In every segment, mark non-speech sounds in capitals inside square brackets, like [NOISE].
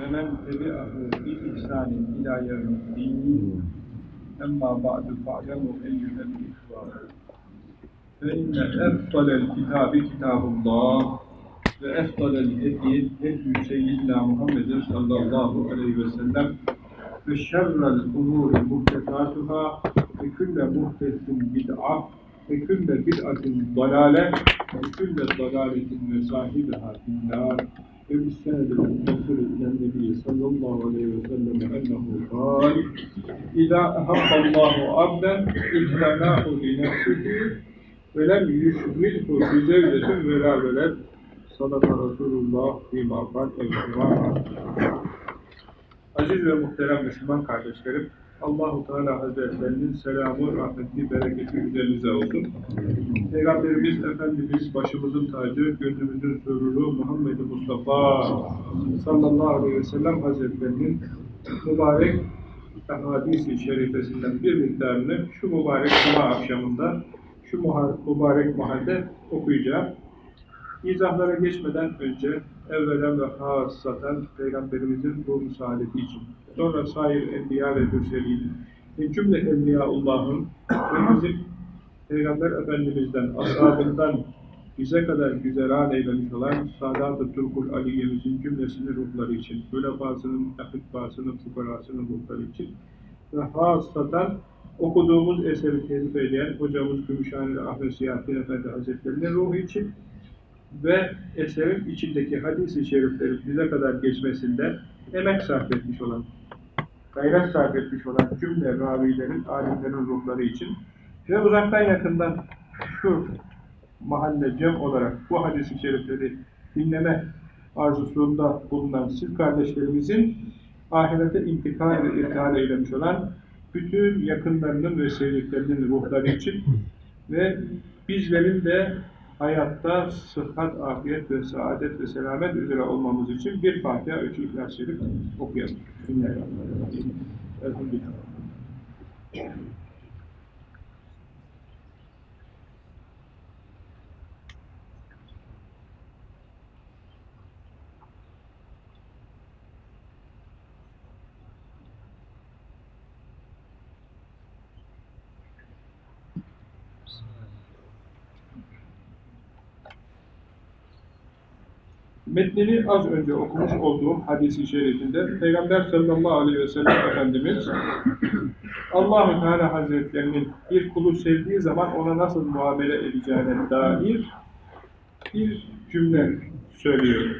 ve men tebi'ahu bi ihsanin ila yevmiddin emma ba'du fa'lemu eyyühel ihvan ve inne eftalel kitabi kitabullah ve eftalel hediye hediye seyyidina Muhammedin sallallahu aleyhi ve sellem ve şerrel umuri muhtesatuhâ ve külle muhtesin bid'ah ve külle bid'atin dalale ve külle dalaletin ve sahibiha dinnar وبالسند المتصل إلى النبي صلى الله عليه وسلم أنه قال إذا أحب الله عبدا اجتمعه لنفسه ولم يشغله بزوجة ولا ولد صدق Resulullah fîmâ kal Aziz ve muhterem Müslüman kardeşlerim, Allahu Teala Hazretlerinin selamı, rahmeti, bereketi üzerinize olsun. Peygamberimiz Efendimiz başımızın tacı, gönlümüzün sururu Muhammed Mustafa sallallahu aleyhi ve sellem Hazretlerinin mübarek hadisi şerifesinden bir miktarını şu mübarek cuma akşamında şu mübarek mahalde okuyacağım. İzahlara geçmeden önce evvelen ve hasaten Peygamberimizin ruhu saadeti için, sonra sair enbiya ve mürselin, ve cümle enbiyaullahın ve bizim Peygamber Efendimiz'den, ashabından bize kadar güzeran eylemiş olan Sadat-ı Turkul Aliye'mizin cümlesinin ruhları için, hülefasının, ahitbasının, fukarasının ruhları için ve hasaten okuduğumuz eseri tezif eyleyen hocamız Gümüşhaneli Ahmet Siyahattin Efendi Hazretleri'nin ruhu için ve eserin içindeki hadis-i şerifleri bize kadar geçmesinde emek sarf etmiş olan, gayret sarf etmiş olan cümle ravilerin, alimlerin ruhları için ve uzaktan yakından şu mahalle cem olarak bu hadis-i şerifleri dinleme arzusunda bulunan siz kardeşlerimizin ahirete intikal ve irtihal eylemiş olan bütün yakınlarının ve sevdiklerinin ruhları için ve bizlerin de hayatta sıhhat, afiyet ve saadet ve selamet üzere olmamız için bir Fatiha, üç İhlas-ı Şerif okuyalım. Bismillahirrahmanirrahim. Elhamdülillah. Metnini az önce okumuş olduğum hadisi şerifinde Peygamber sallallahu aleyhi ve sellem Efendimiz Allah-u Teala Hazretlerinin bir kulu sevdiği zaman ona nasıl muamele edeceğine dair bir cümle söylüyor.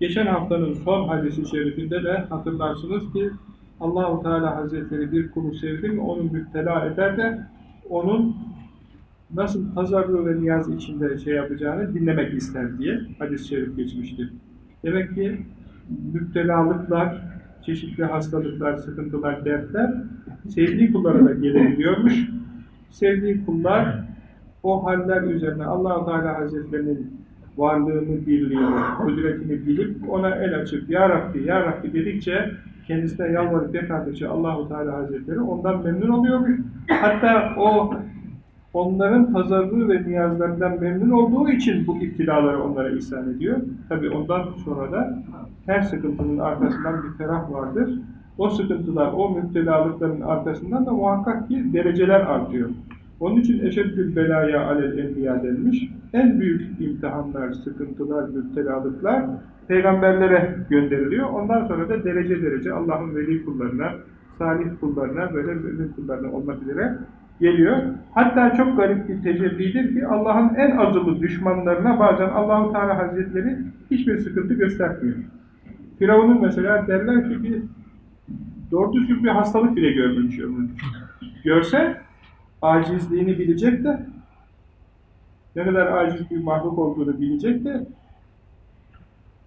Geçen haftanın son hadisi şerifinde de hatırlarsınız ki Allah-u Teala Hazretleri bir kulu sevdi mi onu müptela eder de onun nasıl pazarlığı ve niyaz içinde şey yapacağını dinlemek ister diye hadis-i şerif geçmişti. Demek ki müptelalıklar, çeşitli hastalıklar, sıkıntılar, dertler sevdiği kullara da gelebiliyormuş. Sevdiği kullar o haller üzerine allah Teala Hazretlerinin varlığını, birliğini, kudretini bilip ona el açıp Ya Rabbi, Ya Rabbi dedikçe kendisine yalvarıp yakardıkça Allahu Teala Hazretleri ondan memnun oluyormuş. Hatta o onların pazarlığı ve niyazlarından memnun olduğu için bu iptilaları onlara ihsan ediyor. Tabi ondan sonra da her sıkıntının arkasından bir ferah vardır. O sıkıntılar, o müptelalıkların arkasından da muhakkak ki dereceler artıyor. Onun için eşeddül belaya alel enbiya denmiş. En büyük imtihanlar, sıkıntılar, müptelalıklar peygamberlere gönderiliyor. Ondan sonra da derece derece Allah'ın veli kullarına, salih kullarına, böyle mümin kullarına olmak üzere geliyor. Hatta çok garip bir tecellidir ki Allah'ın en azılı düşmanlarına bazen Allahu Teala Hazretleri hiçbir sıkıntı göstermiyor. Firavun'un mesela derler ki bir doğru düzgün bir hastalık bile görmemiş ömründe. Görse acizliğini bilecek de ne kadar aciz bir mahluk olduğunu bilecek de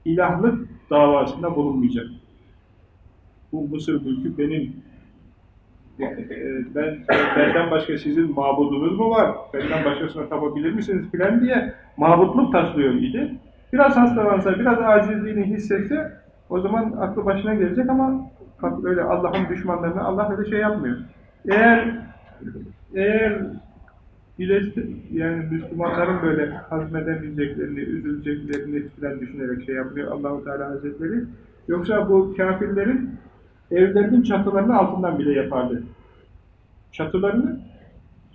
ilahlık davasında bulunmayacak. Bu Mısır mülkü benim ben benden başka sizin mabudunuz mu var? Benden başkasına tapabilir misiniz filan diye mabutluk taslıyor idi. Biraz hastalansa, biraz acizliğini hissetse o zaman aklı başına gelecek ama öyle Allah'ın düşmanlarına Allah öyle şey yapmıyor. Eğer eğer yani Müslümanların böyle hazmedemeyeceklerini, üzüleceklerini falan düşünerek şey yapıyor Allahu Teala Hazretleri. Yoksa bu kafirlerin evlerinin çatılarını altından bile yapardı. Çatılarını,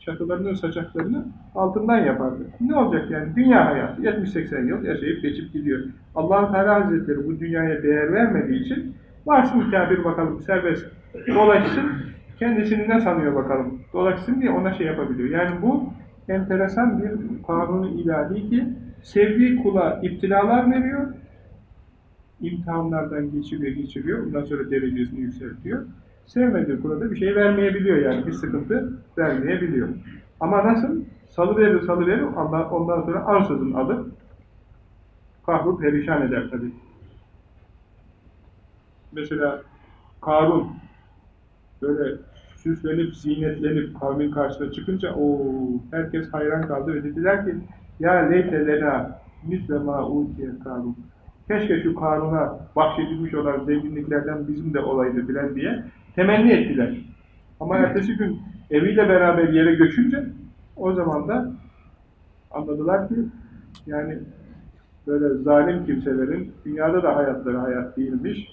çatılarının saçaklarını altından yapardı. Ne olacak yani? Dünya hayatı. 70-80 yıl yaşayıp geçip gidiyor. allah Teala Hazretleri bu dünyaya değer vermediği için varsın kafir bakalım serbest dolaşsın. Kendisini ne sanıyor bakalım. Dolaşsın diye ona şey yapabiliyor. Yani bu enteresan bir kanunu ilahi ki sevdiği kula iptilalar veriyor imtihanlardan geçiriyor, geçiriyor. Ondan sonra derecesini yükseltiyor. Sevmediği kurada bir şey vermeyebiliyor yani. Bir sıkıntı vermeyebiliyor. Ama nasıl? Salıverir, salıverir. Ondan, ondan sonra ansızın alır. Kahrı perişan eder tabii. Mesela Karun böyle süslenip, zinetlenip kavmin karşısına çıkınca o herkes hayran kaldı ve dediler ki ya leyte lena misle ma utiye Karun keşke şu Karun'a bahşedilmiş olan zenginliklerden bizim de olaydı bilen diye temenni ettiler. Ama ertesi gün eviyle beraber yere göçünce o zaman da anladılar ki yani böyle zalim kimselerin dünyada da hayatları hayat değilmiş.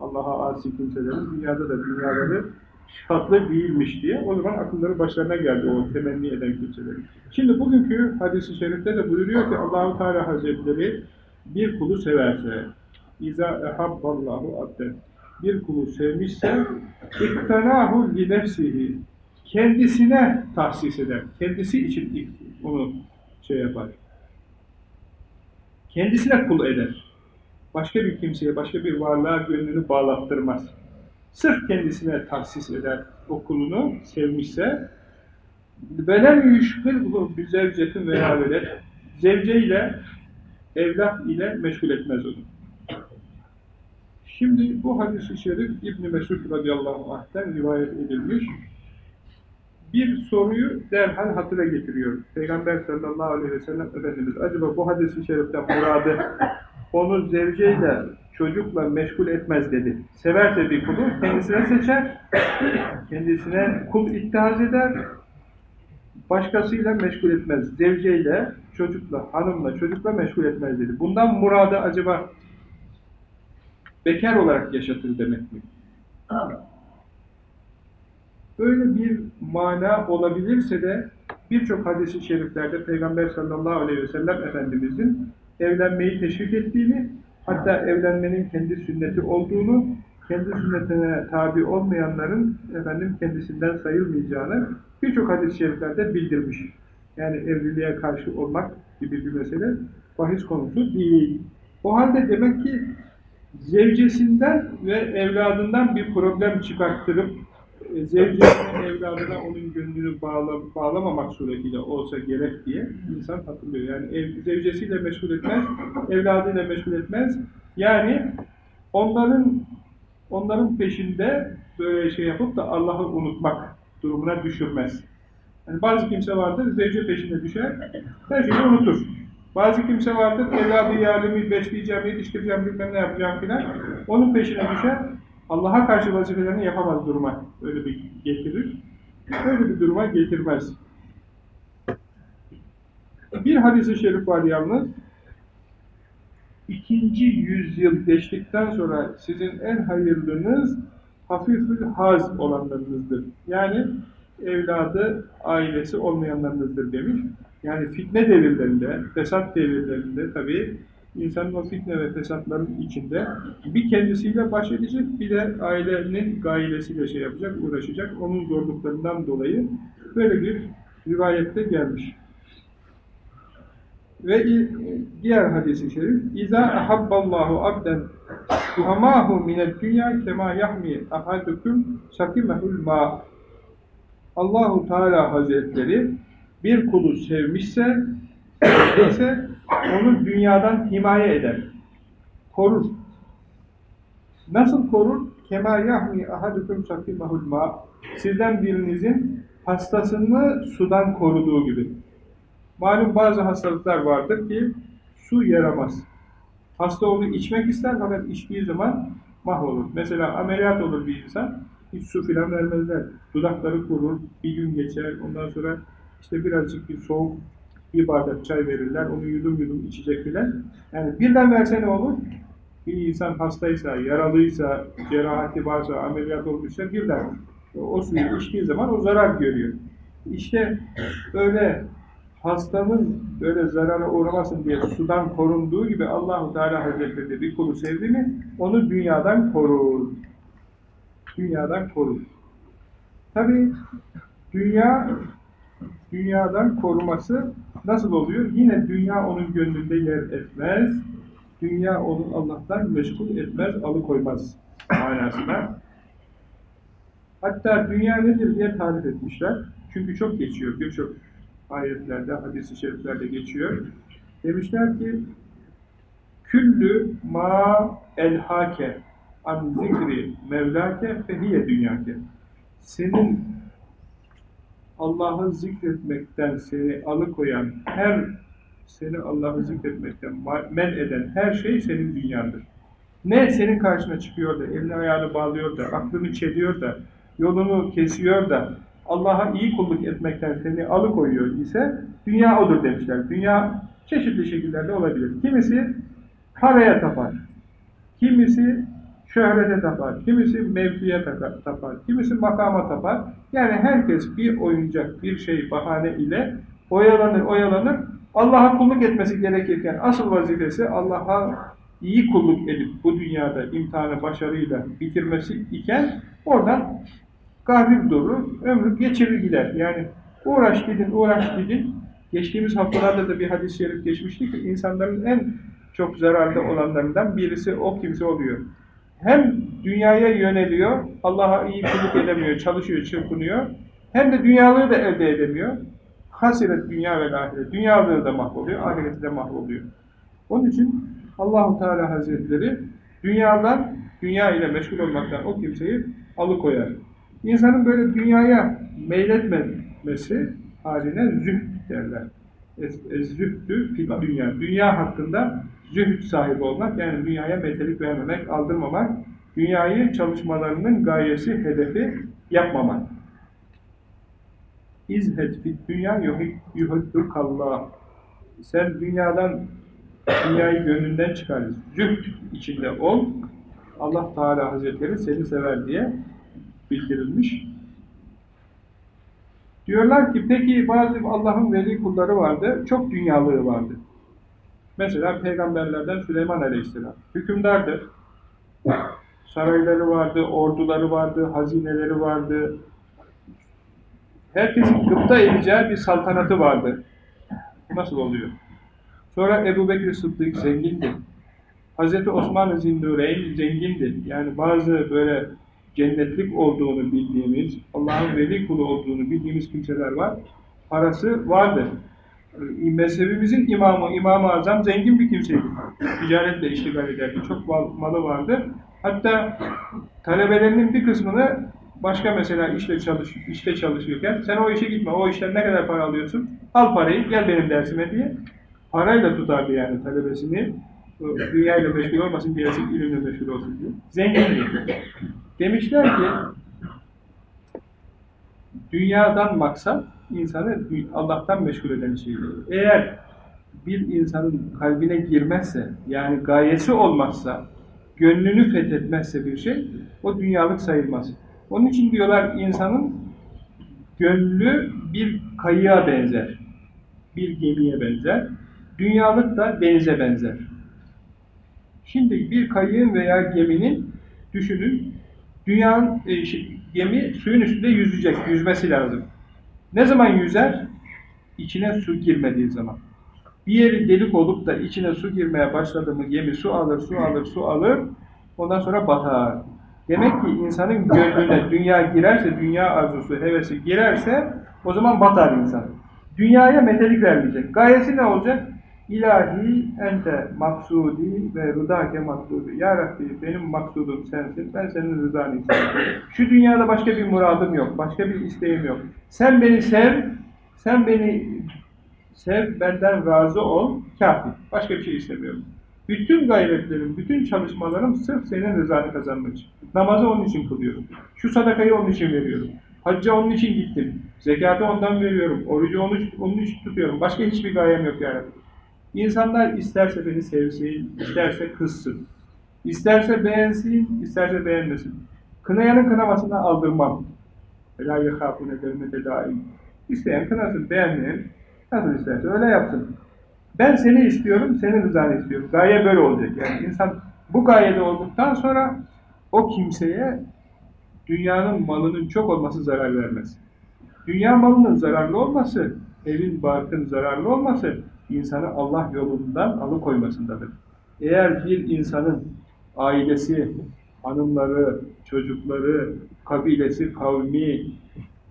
Allah'a asi kimselerin dünyada da dünyaları tatlı değilmiş diye o zaman akılları başlarına geldi o temenni eden kimselerin. Şimdi bugünkü hadisi şerifte de buyuruyor ki Allahu Teala Hazretleri bir kulu severse, İza ehabballahu abden, bir kulu sevmişse, li nefsihi, kendisine tahsis eder, kendisi için onu şey yapar. Kendisine kul eder. Başka bir kimseye, başka bir varlığa gönlünü bağlattırmaz. Sırf kendisine tahsis eder o kulunu sevmişse, velem yüşkılhu bir zevcetin veya zevceyle evlat ile meşgul etmez onu. Şimdi bu hadis-i şerif İbn Mesud radıyallahu anh'ten rivayet edilmiş. Bir soruyu derhal hatıra getiriyor. Peygamber sallallahu aleyhi ve sellem Efendimiz acaba bu hadis-i şeriften muradı onu zevceyle, çocukla meşgul etmez dedi. Severse bir kulu kendisine seçer, kendisine kul ittihaz eder, başkasıyla meşgul etmez. Zevceyle, çocukla, hanımla, çocukla meşgul etmez dedi. Bundan muradı acaba bekar olarak yaşatır demek mi? [CLEARS THROAT] Böyle bir mana olabilirse de birçok hadis-i şeriflerde Peygamber sallallahu aleyhi ve sellem Efendimizin evlenmeyi teşvik ettiğini, hatta evlenmenin kendi sünneti olduğunu, kendi sünnetine tabi olmayanların efendim kendisinden sayılmayacağını birçok hadis-i şeriflerde bildirmiş. Yani evliliğe karşı olmak gibi bir mesele bahis konusu değil. O halde demek ki zevcesinden ve evladından bir problem çıkarttırıp e, zevcesinin evladına onun gönlünü bağla, bağlamamak suretiyle olsa gerek diye insan hatırlıyor. Yani ev, zevcesiyle meşgul etmez, evladıyla meşgul etmez. Yani onların onların peşinde böyle şey yapıp da Allah'ı unutmak durumuna düşürmez. Yani bazı kimse vardır, zevce peşine düşer, her şeyi unutur. Bazı kimse vardır, evladı yardımı besleyeceğim, yetiştireceğim, bilmem ne yapacağım filan. Onun peşine düşer, Allah'a karşı vazifelerini yapamaz duruma. Öyle bir getirir. Öyle bir duruma getirmez. Bir hadis-i şerif var yalnız. İkinci yüzyıl geçtikten sonra sizin en hayırlınız hafifül haz olanlarınızdır. Yani evladı, ailesi olmayanlarınızdır demiş. Yani fitne devirlerinde, fesat devirlerinde tabii insanın o fitne ve fesatların içinde bir kendisiyle baş edecek, bir de ailenin gailesiyle şey yapacak, uğraşacak. Onun zorluklarından dolayı böyle bir rivayette gelmiş. Ve diğer hadis-i şerif İza ahabballahu abden hamahu mined dünya kema yahmi ahadukum sakimehul ma Allahu Teala Hazretleri bir kulu sevmişse ise onu dünyadan himaye eder. Korur. Nasıl korur? Kema yahmi ahadukum sakimehul ma Sizden birinizin hastasını sudan koruduğu gibi. Malum bazı hastalıklar vardır ki su yaramaz. Hasta onu içmek ister fakat içtiği zaman mahvolur. Mesela ameliyat olur bir insan, hiç su filan vermezler. Dudakları kurur, bir gün geçer, ondan sonra İşte birazcık bir soğuk bir bardak çay verirler, onu yudum yudum içecek filan. Yani birden verse ne olur? Bir insan hastaysa, yaralıysa, cerahati varsa, ameliyat olmuşsa birden o suyu içtiği zaman o zarar görüyor. İşte böyle hastanın böyle zarara uğramasın diye sudan korunduğu gibi Allahu Teala Hazretleri bir kulu sevdi mi onu dünyadan korur. Dünyadan korur. Tabi dünya dünyadan koruması nasıl oluyor? Yine dünya onun gönlünde yer etmez. Dünya onu Allah'tan meşgul etmez, alıkoymaz manasında. Hatta dünya nedir diye tarif etmişler. Çünkü çok geçiyor, birçok ayetlerde, hadis-i şeriflerde geçiyor. Demişler ki küllü ma elhake an zikri mevlake fehiye dünyake senin Allah'ı zikretmekten seni alıkoyan her seni Allah'ı zikretmekten men eden her şey senin dünyandır. Ne senin karşına çıkıyor da, elini ayağını bağlıyor da, aklını çeliyor da, yolunu kesiyor da, Allah'a iyi kulluk etmekten seni alıkoyuyor ise dünya odur demişler. Dünya çeşitli şekillerde olabilir. Kimisi paraya tapar, kimisi şöhrete tapar, kimisi mevkiye tapar, kimisi makama tapar. Yani herkes bir oyuncak, bir şey bahane ile oyalanır, oyalanır. Allah'a kulluk etmesi gerekirken asıl vazifesi Allah'a iyi kulluk edip bu dünyada imtihanı başarıyla bitirmesi iken oradan gafil durur, ömrü geçirir gider. Yani uğraş gidin, uğraş gidin. Geçtiğimiz haftalarda da bir hadis-i şerif geçmişti ki insanların en çok zararlı olanlarından birisi o kimse oluyor. Hem dünyaya yöneliyor, Allah'a iyi kulluk edemiyor, çalışıyor, çırpınıyor. Hem de dünyalığı da elde edemiyor. Hasiret dünya ve ahiret. Dünyalığı da mahvoluyor, ahireti de mahvoluyor. Onun için Allahu Teala Hazretleri dünyadan, dünya ile meşgul olmaktan o kimseyi alıkoyar. İnsanın böyle dünyaya meyletmemesi haline zühd derler. Fil dünya. Dünya hakkında zühd sahibi olmak, yani dünyaya metelik vermemek, aldırmamak, dünyayı çalışmalarının gayesi, hedefi yapmamak. İzhed fit dünya yuhuddukallah. Sen dünyadan, dünyayı gönlünden çıkar. Zühd içinde ol. Allah Teala Hazretleri seni sever diye bildirilmiş. Diyorlar ki peki bazı Allah'ın veli kulları vardı, çok dünyalığı vardı. Mesela peygamberlerden Süleyman Aleyhisselam hükümdardır. Sarayları vardı, orduları vardı, hazineleri vardı. Herkesin gıpta edeceği bir saltanatı vardı. Nasıl oluyor? Sonra Ebu Bekir Sıddık zengindi. Hazreti Osman-ı Zinnureyn zengindi. Yani bazı böyle cennetlik olduğunu bildiğimiz, Allah'ın veli kulu olduğunu bildiğimiz kimseler var. Parası vardır. Mezhebimizin imamı, İmam-ı Azam zengin bir kimseydi. Ticaretle iştigal ederdi. Çok malı vardı. Hatta talebelerinin bir kısmını başka mesela işte, çalış, işte çalışırken sen o işe gitme, o işten ne kadar para alıyorsun? Al parayı, gel benim dersime diye. Parayla tutardı yani talebesini. Dünyayla meşgul olmasın, diğerisi ilimle meşgul olsun diye. Zengindi. Demişler ki dünyadan maksat insanı Allah'tan meşgul eden şeydir. Eğer bir insanın kalbine girmezse, yani gayesi olmazsa, gönlünü fethetmezse bir şey, o dünyalık sayılmaz. Onun için diyorlar insanın gönlü bir kayığa benzer, bir gemiye benzer, dünyalık da denize benzer. Şimdi bir kayığın veya geminin düşünün, dünyanın e, şey, gemi suyun üstünde yüzecek, yüzmesi lazım. Ne zaman yüzer? İçine su girmediği zaman. Bir yeri delik olup da içine su girmeye başladı mı gemi su alır, su alır, su alır, ondan sonra batar. Demek ki insanın gönlüne dünya girerse, dünya arzusu, hevesi girerse o zaman batar insan. Dünyaya metelik vermeyecek. Gayesi ne olacak? İlahi ente maksudi ve rıdake maksudi. Ya Rabbi benim maksudum sensin, ben senin rızanı istiyorum. Şu dünyada başka bir muradım yok, başka bir isteğim yok. Sen beni sev, sen beni sev, benden razı ol, kafi. Başka bir şey istemiyorum. Bütün gayretlerim, bütün çalışmalarım sırf senin rızanı kazanmak için. Namazı onun için kılıyorum. Şu sadakayı onun için veriyorum. Hacca onun için gittim. Zekatı ondan veriyorum. Orucu onun, onun için tutuyorum. Başka hiçbir gayem yok yani. İnsanlar isterse beni sevsin, isterse kızsın, isterse beğensin, isterse beğenmesin. Kınayanın kınamasına aldırmam. Ela yekâfûne gönlüte daim. İsteyen kınasın, beğenmeyen nasıl isterse öyle yapsın. Ben seni istiyorum, senin rızanı istiyorum. Gaye böyle olacak. Yani insan bu gayede olduktan sonra o kimseye dünyanın malının çok olması zarar vermez. Dünya malının zararlı olması, evin, barkın zararlı olması insanı Allah yolundan alıkoymasındadır. Eğer bir insanın ailesi, hanımları, çocukları, kabilesi, kavmi,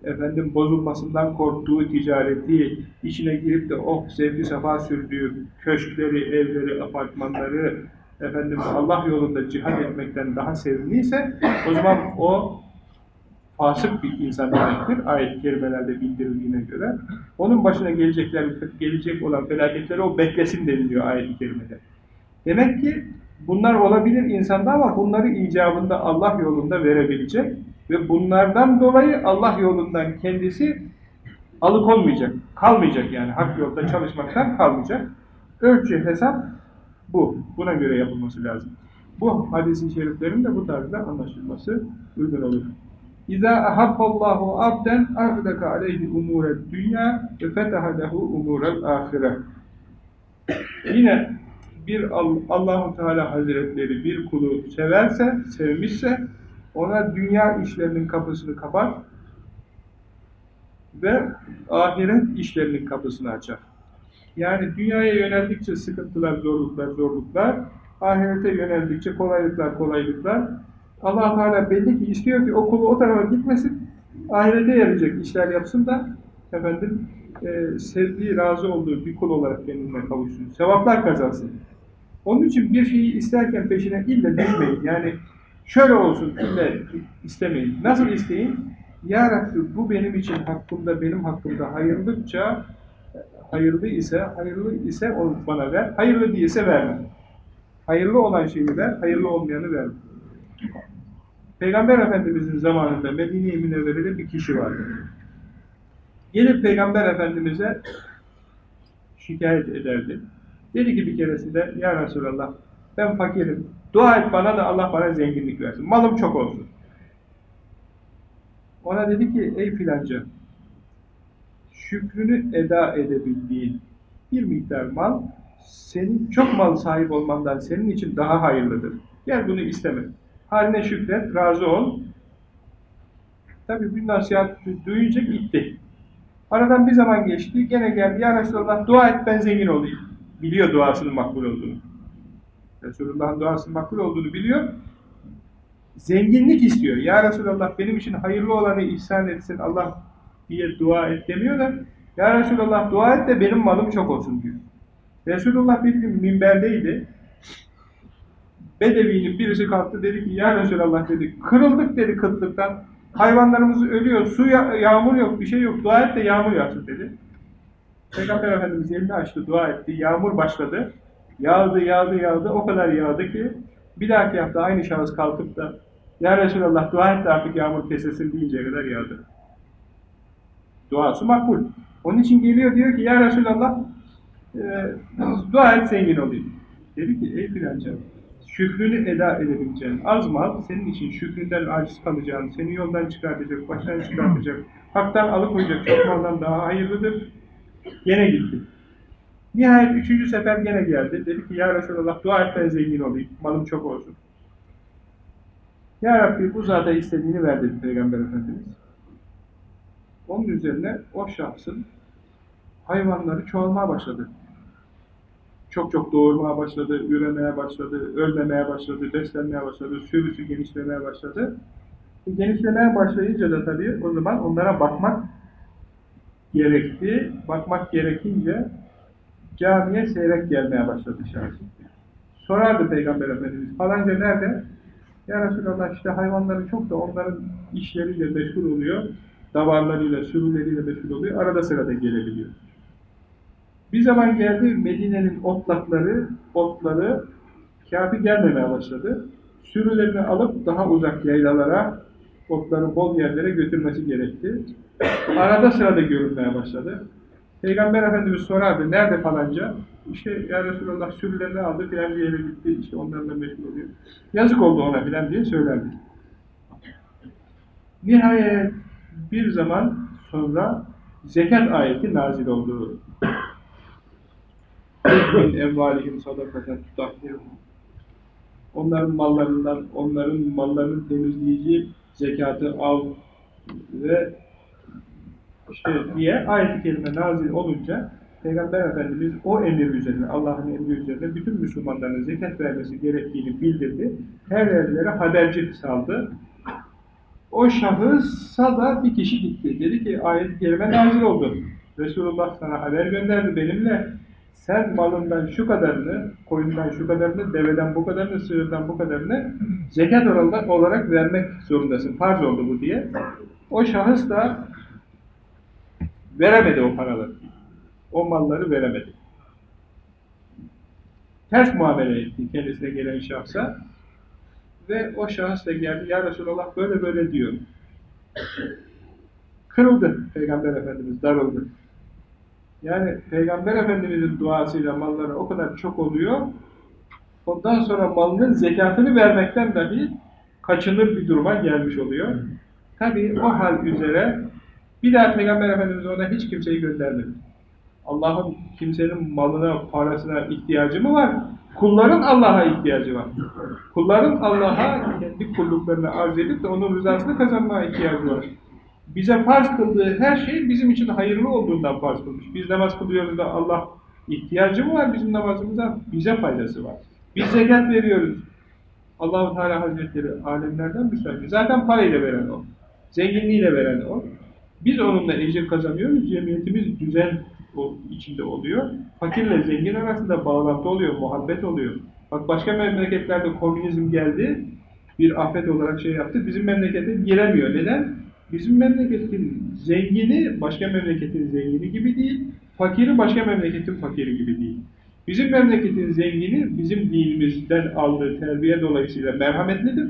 efendim bozulmasından korktuğu ticareti, içine girip de oh zevki sefa sürdüğü köşkleri, evleri, apartmanları, efendim Allah yolunda cihad etmekten daha sevimliyse o zaman o fasık bir insan demektir. Ayet-i kerimelerde bildirildiğine göre. Onun başına gelecekler, gelecek olan felaketleri o beklesin deniliyor ayet-i kerimede. Demek ki bunlar olabilir insanda ama bunları icabında Allah yolunda verebilecek ve bunlardan dolayı Allah yolundan kendisi alıkonmayacak, kalmayacak yani hak yolda çalışmaktan kalmayacak. Ölçü hesap bu. Buna göre yapılması lazım. Bu hadis-i şeriflerin de bu tarzda anlaşılması uygun olur. İza ahabballahu abden ahdaka aleyhi umured dünya ve fetaha lehu umurel ahire. Yine bir Allahu Teala Hazretleri bir kulu severse, sevmişse ona dünya işlerinin kapısını kapar ve ahiret işlerinin kapısını açar. Yani dünyaya yöneldikçe sıkıntılar, zorluklar, zorluklar, ahirete yöneldikçe kolaylıklar, kolaylıklar. Allah Teala belli ki istiyor ki o kulu o tarafa gitmesin, ahirete yarayacak işler yapsın da efendim e, sevdiği, razı olduğu bir kul olarak kendine kavuşsun. Sevaplar kazansın. Onun için bir şeyi isterken peşine illa düşmeyin. Yani şöyle olsun illa istemeyin. Nasıl isteyin? Ya Rabbi bu benim için hakkımda, benim hakkımda hayırlıkça hayırlı ise, hayırlı ise onu bana ver. Hayırlı değilse verme. Hayırlı olan şeyi ver, hayırlı olmayanı verme. Peygamber Efendimiz'in zamanında Medine-i Münevvere'de bir kişi vardı. Gelip Peygamber Efendimiz'e şikayet ederdi. Dedi ki bir keresinde, Ya Resulallah ben fakirim, dua et bana da Allah bana zenginlik versin, malım çok olsun. Ona dedi ki, ey filanca, şükrünü eda edebildiğin bir miktar mal, senin çok mal sahip olmandan senin için daha hayırlıdır. Gel bunu isteme. Haline şükret, razı ol. Tabi bir nasihat duyunca gitti. Aradan bir zaman geçti, gene geldi. Ya Resulallah dua et ben zengin olayım. Biliyor duasının makbul olduğunu. Resulullah'ın duasının makbul olduğunu biliyor. Zenginlik istiyor. Ya Resulallah benim için hayırlı olanı ihsan etsin Allah diye dua et demiyor da Ya Resulallah dua et de benim malım çok olsun diyor. Resulullah bir gün minberdeydi. Bedevinin birisi kalktı dedi ki Ya Resulallah dedi kırıldık dedi kıtlıktan. Hayvanlarımız ölüyor, su ya yağmur yok, bir şey yok. Dua et de yağmur yağsın dedi. Peygamber Efendimiz elini açtı, dua etti. Yağmur başladı. Yağdı, yağdı, yağdı. O kadar yağdı ki bir dahaki hafta aynı şahıs kalkıp da Ya Resulallah dua et de artık yağmur kesilsin deyinceye kadar yağdı. Duası makbul. Onun için geliyor diyor ki Ya Resulallah e, dua et zengin olayım. Dedi ki ey filanca şükrünü eda edebileceğin az mal senin için şükründen aciz kalacağın, seni yoldan çıkartacak, baştan çıkartacak, haktan alıkoyacak çok maldan daha hayırlıdır. Gene gitti. Nihayet üçüncü sefer gene geldi. Dedi ki ya Resulallah dua et ben zengin olayım, malım çok olsun. Ya Rabbi bu zata istediğini ver dedi Peygamber Efendimiz. Onun üzerine o şahsın hayvanları çoğalmaya başladı. Çok çok doğurmaya başladı, üremeye başladı, ölmemeye başladı, beslenmeye başladı, sürüsü genişlemeye başladı. Genişlemeye başlayınca da tabii o zaman onlara bakmak gerekti. Bakmak gerekince camiye seyrek gelmeye başladı şahsı. Sorardı Peygamber Efendimiz, falanca nerede? Ya Resulallah işte hayvanları çok da onların işleriyle meşgul oluyor, davarlarıyla, sürüleriyle meşgul oluyor, arada sırada gelebiliyor. Bir zaman geldi Medine'nin otlakları, otları kafi gelmemeye başladı. Sürülerini alıp daha uzak yaylalara otları bol yerlere götürmesi gerekti. Arada sırada görünmeye başladı. Peygamber Efendimiz sorardı, nerede falanca? İşte ya Resulallah sürülerini aldı, filan bir yere gitti, işte onlarla meşgul oluyor. Yazık oldu ona filan diye söylerdi. Nihayet bir zaman sonra zekat ayeti nazil oldu. [LAUGHS] min evvalihim sadakaten tutahhirun. Onların mallarından, onların mallarını temizleyici zekatı al ve işte diye ayet-i kerime nazil olunca Peygamber Efendimiz o emir üzerine, Allah'ın emri üzerine bütün Müslümanların zekat vermesi gerektiğini bildirdi. Her yerlere haberci saldı. O şahısa da bir kişi gitti. Dedi ki ayet-i kerime nazil oldu. Resulullah sana haber gönderdi benimle. Sen malından şu kadarını, koyundan şu kadarını, deveden bu kadarını, sığırdan bu kadarını zekat olarak vermek zorundasın. Farz oldu bu diye. O şahıs da veremedi o paraları. O malları veremedi. Ters muamele etti kendisine gelen şahsa. Ve o şahıs da geldi, Ya Resulallah böyle böyle diyor. Kırıldı Peygamber Efendimiz, darıldı. Yani Peygamber Efendimiz'in duasıyla malları o kadar çok oluyor, ondan sonra malının zekatını vermekten dahi kaçınır bir duruma gelmiş oluyor. Tabi o hal üzere bir daha Peygamber Efendimiz ona hiç kimseyi göndermedi. Allah'ın kimsenin malına, parasına ihtiyacı mı var? Kulların Allah'a ihtiyacı var. Kulların Allah'a kendi kulluklarını arz edip de onun rızasını kazanmaya ihtiyacı var. Bize farz kıldığı her şey bizim için hayırlı olduğundan farz kılmış. Biz namaz kılıyoruz da Allah ihtiyacı mı var bizim namazımıza? Bize faydası var. Biz zekat veriyoruz. Allahu Teala Hazretleri alemlerden müsaade. Zaten parayla veren o. Zenginliğiyle veren o. Biz onunla ecir kazanıyoruz. Cemiyetimiz düzen içinde oluyor. Fakirle zengin arasında bağlantı oluyor, muhabbet oluyor. Bak başka memleketlerde komünizm geldi, bir afet olarak şey yaptı. Bizim memlekete giremiyor. Neden? Bizim memleketin zengini başka memleketin zengini gibi değil, fakiri başka memleketin fakiri gibi değil. Bizim memleketin zengini bizim dinimizden aldığı terbiye dolayısıyla merhametlidir.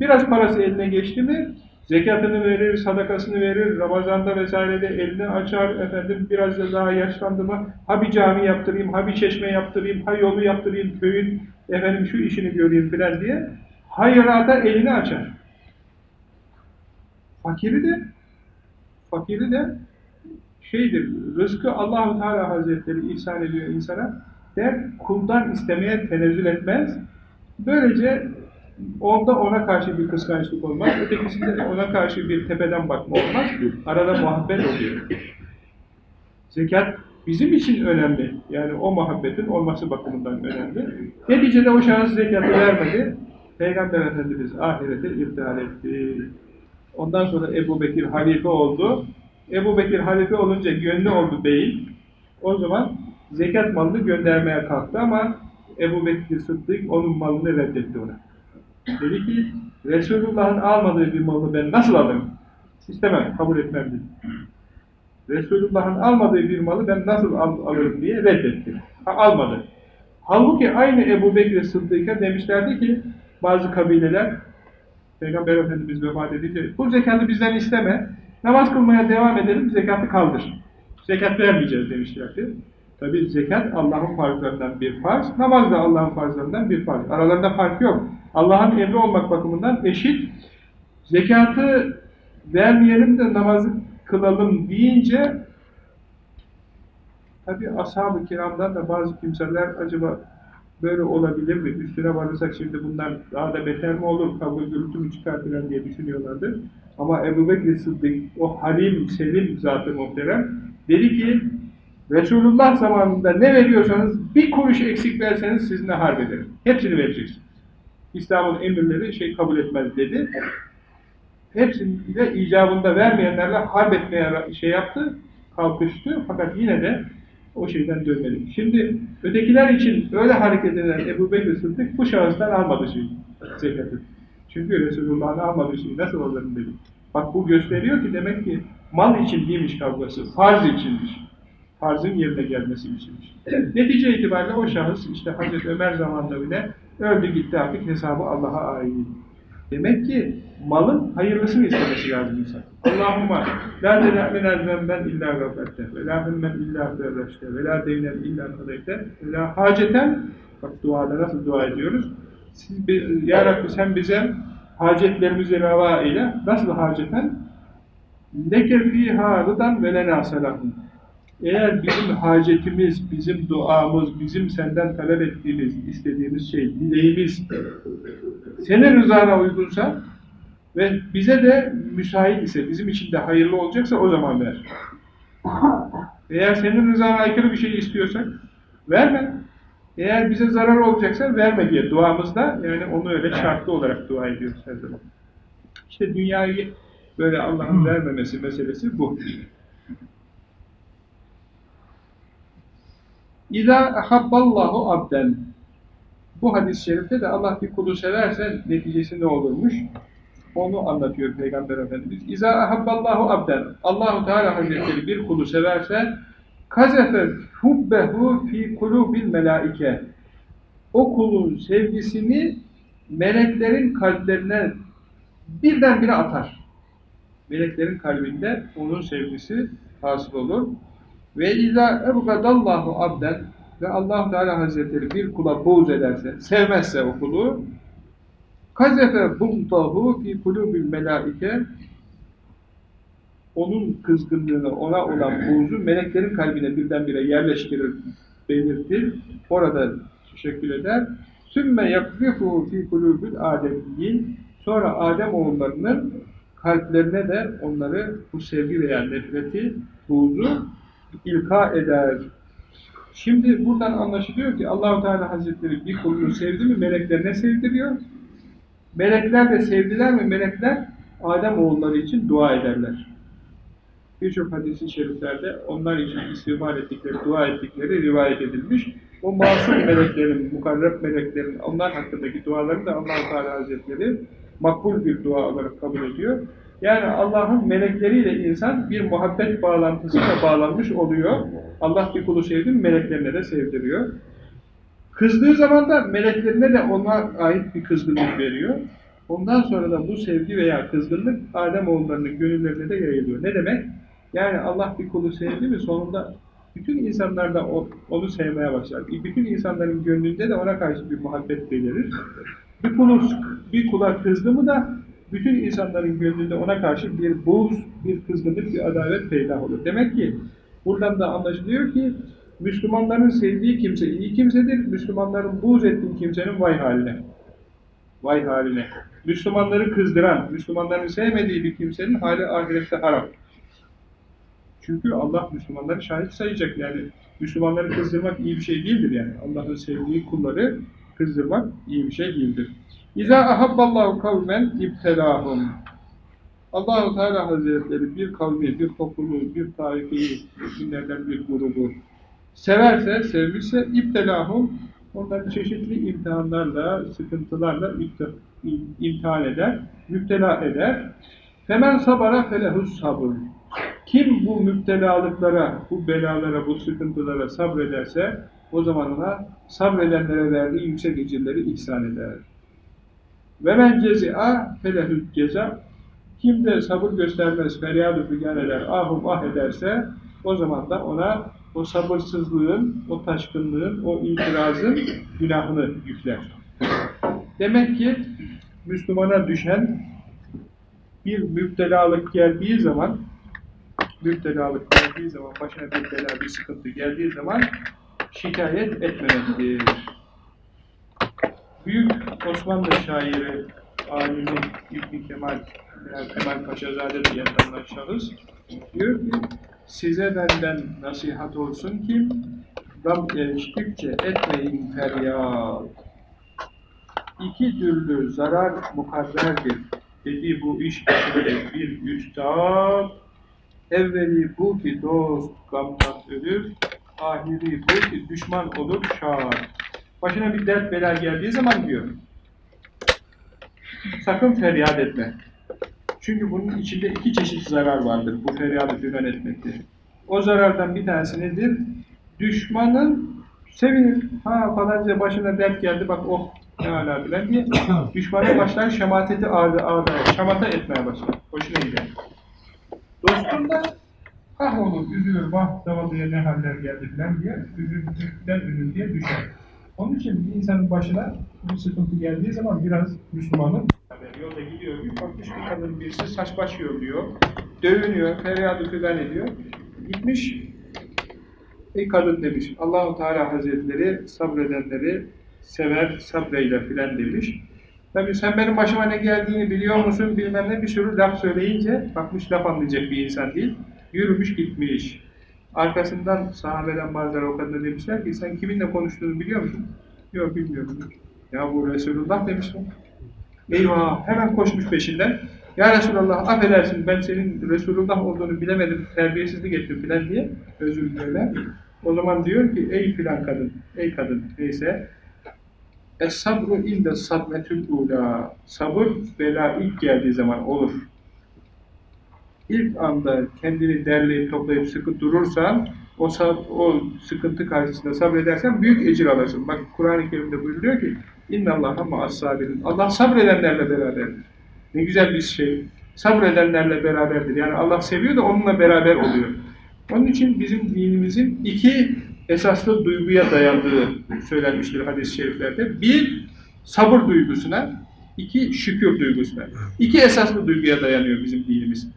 Biraz parası eline geçti mi zekatını verir, sadakasını verir, Ramazan'da vesairede elini açar, efendim biraz da daha yaşlandı mı, ha bir cami yaptırayım, ha bir çeşme yaptırayım, ha yolu yaptırayım, köyün efendim şu işini göreyim filan diye hayrata elini açar. Fakiri de fakiri de şeydir, rızkı Allahu Teala Hazretleri ihsan ediyor insana der, kuldan istemeye tenezzül etmez. Böylece onda ona karşı bir kıskançlık olmaz, ötekisinde ona karşı bir tepeden bakma olmaz. Arada muhabbet oluyor. Zekat bizim için önemli. Yani o muhabbetin olması bakımından önemli. Neticede o şahıs zekatı vermedi. Peygamber Efendimiz ahirete irtihal etti. Ondan sonra Ebu Bekir halife oldu. Ebu Bekir halife olunca gönlü oldu bey. O zaman zekat malını göndermeye kalktı ama Ebu Bekir Sıddık onun malını reddetti ona. Dedi ki, Resulullah'ın almadığı bir malı ben nasıl alırım? İstemem, kabul etmem dedi. Resulullah'ın almadığı bir malı ben nasıl al alırım diye reddetti. Ha, almadı. Halbuki aynı Ebu Bekir Sıddık'a demişlerdi ki, bazı kabileler, Peygamber Efendimiz vefat edince, bu zekatı bizden isteme, namaz kılmaya devam edelim, zekatı kaldır. Zekat vermeyeceğiz demişlerdi. Tabi zekat Allah'ın farzlarından bir farz, namaz da Allah'ın farzlarından bir farz. Aralarında fark yok. Allah'ın emri olmak bakımından eşit. Zekatı vermeyelim de namazı kılalım deyince tabi ashab-ı kiramdan da bazı kimseler acaba böyle olabilir mi? Üstüne varırsak şimdi bunlar daha da beter mi olur? Kavga gürültü mü çıkartırlar diye düşünüyorlardı. Ama Ebu Bekir Sıddık o halim, selim zatı muhterem dedi ki Resulullah zamanında ne veriyorsanız bir kuruş eksik verseniz sizinle harp ederim. Hepsini vereceksiniz. İslam'ın emirleri şey kabul etmez dedi. Hepsini de icabında vermeyenlerle harp etmeye şey yaptı, kalkıştı. Fakat yine de o şeyden dönmedi. Şimdi ötekiler için öyle hareket eden Ebu Bekir Sıddık bu şahıstan almadı şey, zekatı. Çünkü Resulullah'ın almadığı şeyi nasıl alırım dedi. Bak bu gösteriyor ki demek ki mal için değilmiş kavgası, farz içinmiş farzın yerine gelmesi içinmiş. [CLEARS THROAT] Netice itibariyle o şahıs işte Hazreti Ömer zamanında bile öldü gitti artık hesabı Allah'a ait. Demek ki malın hayırlısını istemesi lazım insan. Allahümme la tedâ ben illa gaferte ve la hümmen illa ferreşte ve la deynen illa kadeyte ve la haceten bak duada nasıl dua ediyoruz? Siz, ya Rabbi sen bize hacetlerimizi reva eyle. Nasıl haceten? Leke fîhâ rıdan ve lenâ selahun. Eğer bizim hacetimiz, bizim duamız, bizim senden talep ettiğimiz, istediğimiz şey, dileğimiz senin rızana uygunsa ve bize de müsait ise, bizim için de hayırlı olacaksa o zaman ver. Eğer senin rızana aykırı bir şey istiyorsak verme. Eğer bize zarar olacaksa verme diye duamızda yani onu öyle şartlı olarak dua ediyoruz her zaman. İşte dünyayı böyle Allah'ın vermemesi meselesi bu. İza ahabballahu abden bu hadis-i şerifte de Allah bir kulu severse neticesi ne olurmuş? Onu anlatıyor Peygamber Efendimiz. İza ahabballahu abden Allahu Teala Hazretleri bir kulu severse kazefe hubbehu fi kulubil melaike o kulun sevgisini meleklerin kalplerine birdenbire atar. Meleklerin kalbinde onun sevgisi hasıl olur. Ve izâ ebgadallahu abden ve allah Teala Hazretleri bir kula buğz ederse, sevmezse o kulu kazefe bumtahu fi kulubil melaike onun kızgınlığını, ona olan buğzu meleklerin kalbine birdenbire yerleştirir, belirtir, orada teşekkür eder. Sümme yakzifu fi kulubül ademiyyin sonra Adem oğullarının kalplerine de onları bu sevgi veya nefreti, buğzu ilka eder. Şimdi buradan anlaşılıyor ki Allahu Teala Hazretleri bir kulunu sevdi mi meleklerine sevdiriyor. Melekler de sevdiler mi melekler Adem oğulları için dua ederler. Birçok hadis-i şeriflerde onlar için istiğfar ettikleri, dua ettikleri rivayet edilmiş. O masum meleklerin, mukarreb meleklerin, onlar hakkındaki duaları da allah Teala Hazretleri makbul bir dua olarak kabul ediyor. Yani Allah'ın melekleriyle insan bir muhabbet bağlantısıyla bağlanmış oluyor. Allah bir kulu sevdi meleklerine de sevdiriyor. Kızdığı zaman da meleklerine de ona ait bir kızgınlık veriyor. Ondan sonra da bu sevgi veya kızgınlık Adem oğullarının gönüllerine de yayılıyor. Ne demek? Yani Allah bir kulu sevdi mi sonunda bütün insanlar da onu sevmeye başlar. Bütün insanların gönlünde de ona karşı bir muhabbet belirir. Bir, kulu, bir kula kızdı mı da bütün insanların gönlünde ona karşı bir buğz, bir kızgınlık, bir adalet peydah olur. Demek ki buradan da anlaşılıyor ki Müslümanların sevdiği kimse iyi kimsedir, Müslümanların buğz ettiği kimsenin vay haline. Vay haline. Müslümanları kızdıran, Müslümanların sevmediği bir kimsenin hali ahirette haram. Çünkü Allah Müslümanları şahit sayacak yani. Müslümanları kızdırmak iyi bir şey değildir yani. Allah'ın sevdiği kulları kızdırmak iyi bir şey değildir. İza ahabballahu kavmen ibtelahum. Allahu Teala Hazretleri bir kavmi, bir topluluğu, bir taifeyi, müminlerden bir grubu severse, sevmişse ibtelahum onları çeşitli imtihanlarla, sıkıntılarla imtihan eder, müptela eder. Femen sabara felehus sabır. Kim bu müptelalıklara, bu belalara, bu sıkıntılara sabrederse o zaman ona sabredenlere verdiği yüksek ecirleri ihsan eder. Ve men cezi'a felehül ceza kim de sabır göstermez, feryadı figan eder, ahum ah ederse o zaman da ona o sabırsızlığın, o taşkınlığın, o itirazın günahını yükler. Demek ki Müslümana düşen bir müptelalık geldiği zaman müptelalık geldiği zaman, başına bir bela, bir sıkıntı geldiği zaman şikayet etmemelidir. Büyük Osmanlı şairi, alimi İbn Kemal, veya Kemal Paşazade diye tanınan diyor ki, size benden nasihat olsun ki, gam eriştikçe etmeyin feryat. İki türlü zarar mukadderdir. Dedi bu iş içinde bir üstad, evveli bu ki dost gamdan ölür, ahiri bu ki düşman olur şad. Başına bir dert bela geldiği zaman diyor, sakın feryat etme. Çünkü bunun içinde iki çeşit zarar vardır, bu feryadı fümen etmektir. O zarardan bir tanesi nedir? Düşmanın sevinir, ha falanca başına dert geldi, bak oh ne ala filan diye [COUGHS] düşmana başlar şemateti ağda ağdaya, şamata etmeye başlar. Hoşuna gider. Dostum da ah olur, üzülür, vah zavallıya ne haller geldi filan diye, üzüntüden üzüntüye düşer. Onun için bir insanın başına bir sıkıntı geldiği zaman biraz Müslümanın yani yolda gidiyor, bir bakmış bir kadın birisi saç baş yolluyor, dövünüyor, feryadı filan ediyor. Gitmiş, ey kadın demiş, Allahu Teala Hazretleri sabredenleri sever, sabreyle filan demiş. Tabii sen benim başıma ne geldiğini biliyor musun bilmem ne bir sürü laf söyleyince bakmış laf anlayacak bir insan değil. Yürümüş gitmiş. Arkasından sahabeden bazıları o kadına demişler ki sen kiminle konuştuğunu biliyor musun? Yok bilmiyorum. Ya bu Resulullah demişler. Eyvah hemen koşmuş peşinden. Ya Resulallah affedersin ben senin Resulullah olduğunu bilemedim, terbiyesizlik ettim filan diye özür dilerler. O zaman diyor ki ey filan kadın, ey kadın neyse Es-sabru inde sadmetül ula. Sabır bela ilk geldiği zaman olur İlk anda kendini derleyip toplayıp sıkı durursan, o, o sıkıntı karşısında sabredersen büyük ecir alırsın. Bak Kur'an-ı Kerim'de buyuruyor ki اِنَّ اللّٰهَ مَا sabirin. Allah sabredenlerle beraberdir. Ne güzel bir şey. Sabredenlerle beraberdir. Yani Allah seviyor da onunla beraber oluyor. Onun için bizim dinimizin iki esaslı duyguya dayandığı söylenmiştir hadis-i şeriflerde. Bir, sabır duygusuna, iki, şükür duygusuna. İki esaslı duyguya dayanıyor bizim dinimiz.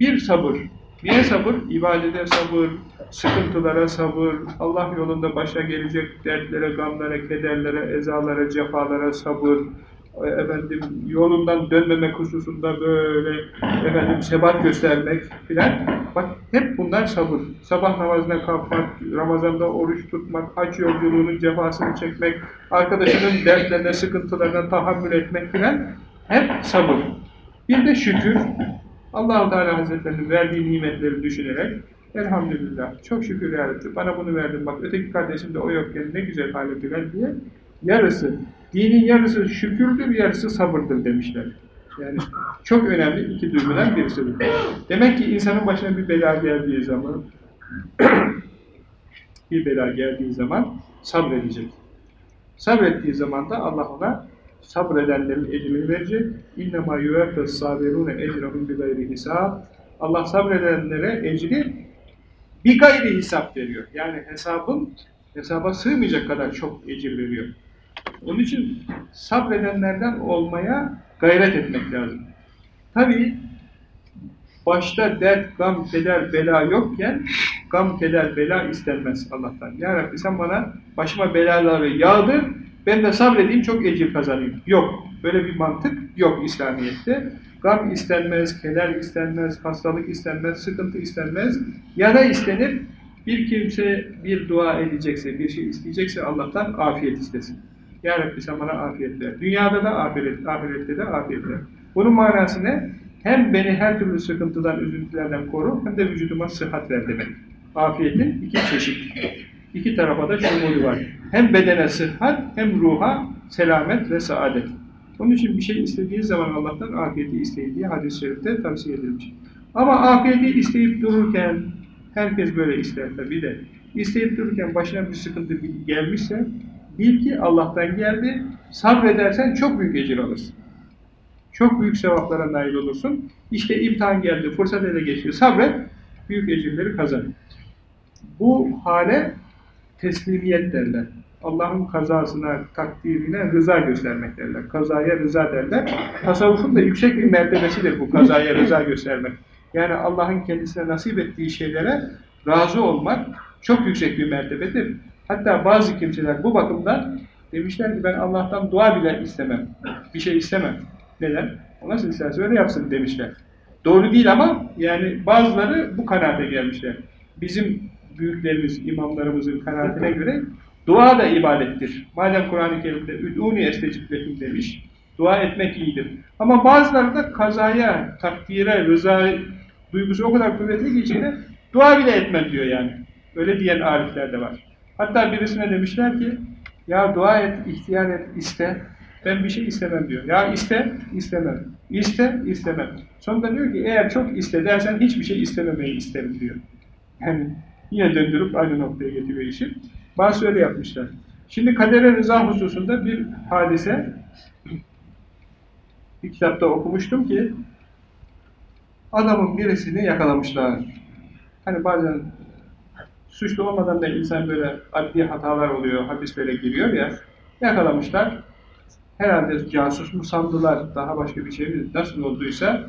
Bir, sabır. Niye sabır? İbadete sabır, sıkıntılara sabır, Allah yolunda başa gelecek dertlere, gamlara, kederlere, ezalara, cefalara sabır, efendim yolundan dönmemek hususunda böyle efendim sebat göstermek filan. Bak hep bunlar sabır. Sabah namazına kalkmak, Ramazan'da oruç tutmak, hac yolculuğunun cefasını çekmek, arkadaşının dertlerine, sıkıntılarına tahammül etmek filan hep sabır. Bir de şükür. Allah-u Teala Hazretlerinin verdiği nimetleri düşünerek elhamdülillah çok şükür yarattı. Bana bunu verdin bak öteki kardeşim de o yokken ne güzel hale filan diye yarısı Dinin yarısı şükürdür, yarısı sabırdır demişler. Yani çok önemli iki duygudan birisidir. Demek ki insanın başına bir bela geldiği zaman [CLEARS THROAT] bir bela geldiği zaman sabredecek. Sabrettiği zaman da Allah ona sabredenlerin ecrini verecek. İnnemâ yüveffes sabirûne ecrahum bi gayri hisab. Allah sabredenlere ecri bir gayri hesap veriyor. Yani hesabın hesaba sığmayacak kadar çok ecir veriyor. Onun için sabredenlerden olmaya gayret etmek lazım. Tabi başta dert, gam, keder, bela yokken gam, keder, bela istenmez Allah'tan. Ya Rabbi sen bana başıma belaları yağdır, ben de sabredeyim çok ecir kazanayım. Yok. Böyle bir mantık yok İslamiyet'te. Gam istenmez, keder istenmez, hastalık istenmez, sıkıntı istenmez. Ya da istenir, bir kimse bir dua edecekse, bir şey isteyecekse Allah'tan afiyet istesin. Ya Rabbi sen bana afiyet ver. Dünyada da ahiret, ahirette de afiyet ver. Bunun manası ne? Hem beni her türlü sıkıntıdan, üzüntülerden koru, hem de vücuduma sıhhat ver demek. Afiyetin iki çeşit. İki tarafa da şumulu var. Hem bedene sıhhat, hem ruha selamet ve saadet. Onun için bir şey istediği zaman Allah'tan afiyeti isteyin diye hadis-i şerifte tavsiye edilmiş. Ama afiyeti isteyip dururken, herkes böyle ister tabii de, isteyip dururken başına bir sıkıntı gelmişse, Bil ki Allah'tan geldi. Sabredersen çok büyük ecir alırsın. Çok büyük sevaplara nail olursun. İşte imtihan geldi, fırsat ele geçiyor. Sabret, büyük ecirleri kazan. Bu hale teslimiyet derler. Allah'ın kazasına, takdirine rıza göstermek derler. Kazaya rıza derler. Tasavvufun da yüksek bir mertebesidir bu kazaya rıza göstermek. Yani Allah'ın kendisine nasip ettiği şeylere razı olmak çok yüksek bir mertebedir. Hatta bazı kimseler bu bakımdan demişler ki ben Allah'tan dua bile istemem. Bir şey istemem. Neden? O nasıl isterse öyle yapsın demişler. Doğru değil ama yani bazıları bu kanaate gelmişler. Bizim büyüklerimiz, imamlarımızın kanaatine göre dua da ibadettir. Madem Kur'an-ı Kerim'de üdûni esteciblekim demiş, dua etmek iyidir. Ama bazıları da kazaya, takdire, rıza duygusu o kadar kuvvetli ki dua bile etmem diyor yani. Öyle diyen arifler de var. Hatta birisine demişler ki, ya dua et, ihtiyar et, iste. Ben bir şey istemem diyor. Ya iste, istemem. İste, istemem. Sonunda diyor ki, eğer çok iste dersen hiçbir şey istememeyi isterim diyor. Yani yine döndürüp aynı noktaya getiriyor işi. Bazı öyle yapmışlar. Şimdi kadere rıza hususunda bir hadise bir kitapta okumuştum ki adamın birisini yakalamışlar. Hani bazen suçlu olmadan da insan böyle adli hatalar oluyor, hapislere giriyor ya, yakalamışlar. Herhalde casus mu sandılar, daha başka bir şey mi, nasıl olduysa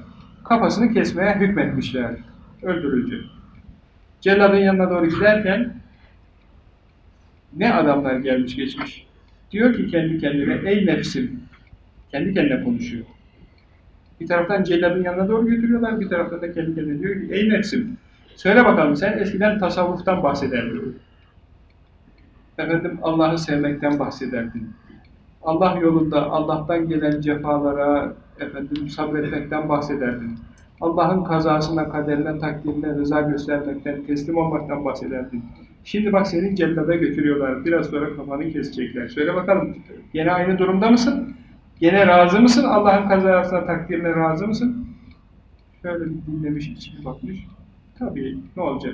kafasını kesmeye hükmetmişler. Öldürücü. Celladın yanına doğru giderken ne adamlar gelmiş geçmiş. Diyor ki kendi kendine, ey nefsim, kendi kendine konuşuyor. Bir taraftan celladın yanına doğru götürüyorlar, bir taraftan da kendi kendine diyor ki, ey nefsim, söyle bakalım sen eskiden tasavvuftan bahsederdin. Efendim Allah'ı sevmekten bahsederdin. Allah yolunda Allah'tan gelen cefalara efendim sabretmekten bahsederdin. Allah'ın kazasına, kaderine, takdirine rıza göstermekten, teslim olmaktan bahsederdin. Şimdi bak seni cellada götürüyorlar. Biraz sonra kafanı kesecekler. Söyle bakalım, gene aynı durumda mısın? Gene razı mısın? Allah'ın kazasına, takdirine razı mısın? Şöyle dinlemiş, içine bakmış. Tabii, ne olacak?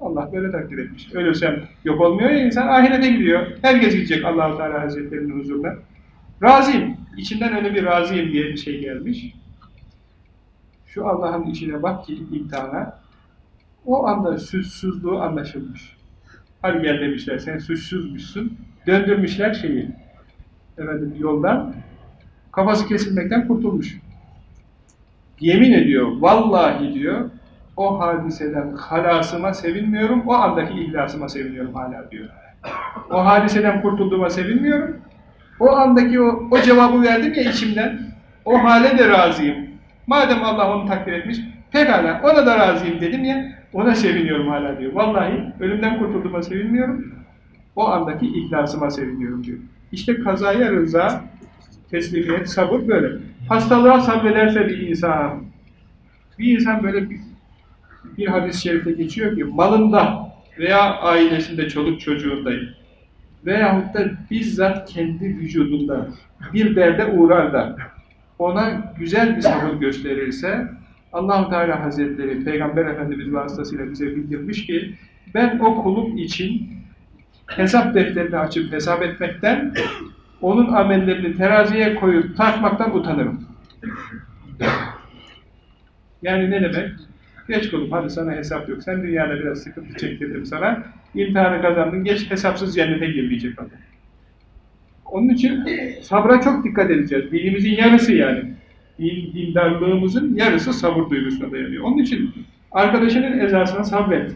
Allah böyle takdir etmiş. Ölürsem yok olmuyor ya insan ahirete gidiyor. Herkes gidecek Allah-u Teala Hazretleri'nin huzuruna. Razıyım. İçinden öyle bir razıyım diye bir şey gelmiş. Şu Allah'ın içine bak ki imtihana. O anda suçsuzluğu anlaşılmış. Hadi gel demişler sen suçsuzmuşsun. Döndürmüşler şeyi. Efendim yoldan. Kafası kesilmekten kurtulmuş. Yemin ediyor, vallahi diyor, o hadiseden halasıma sevinmiyorum, o andaki ihlasıma seviniyorum hala diyor. O hadiseden kurtulduğuma sevinmiyorum, o andaki o, o cevabı verdim ya içimden, o hale de razıyım. Madem Allah onu takdir etmiş, pekala ona da razıyım dedim ya, ona seviniyorum hala diyor. Vallahi ölümden kurtulduğuma sevinmiyorum, o andaki ihlasıma seviniyorum diyor. İşte kazaya rıza, teslimiyet, sabır böyle. Hastalığa sabrederse bir insan, bir insan böyle bir, bir hadis-i şerifte geçiyor ki malında veya ailesinde, çoluk çocuğunda veyahut da bizzat kendi vücudunda bir derde uğrar da ona güzel bir sabır gösterirse Allahu Teala Hazretleri Peygamber Efendimiz vasıtasıyla bize bildirmiş ki ben o kulum için hesap defterini açıp hesap etmekten onun amellerini teraziye koyup tartmaktan utanırım. Yani ne demek? Geç kulum hadi sana hesap yok. Sen dünyada biraz sıkıntı çektirdim sana. İmtihanı kazandın. Geç hesapsız cennete gir diyecek adam. Onun için sabra çok dikkat edeceğiz. Dinimizin yarısı yani. Din, dindarlığımızın yarısı sabır duygusuna dayanıyor. Onun için arkadaşının ezasına sabret.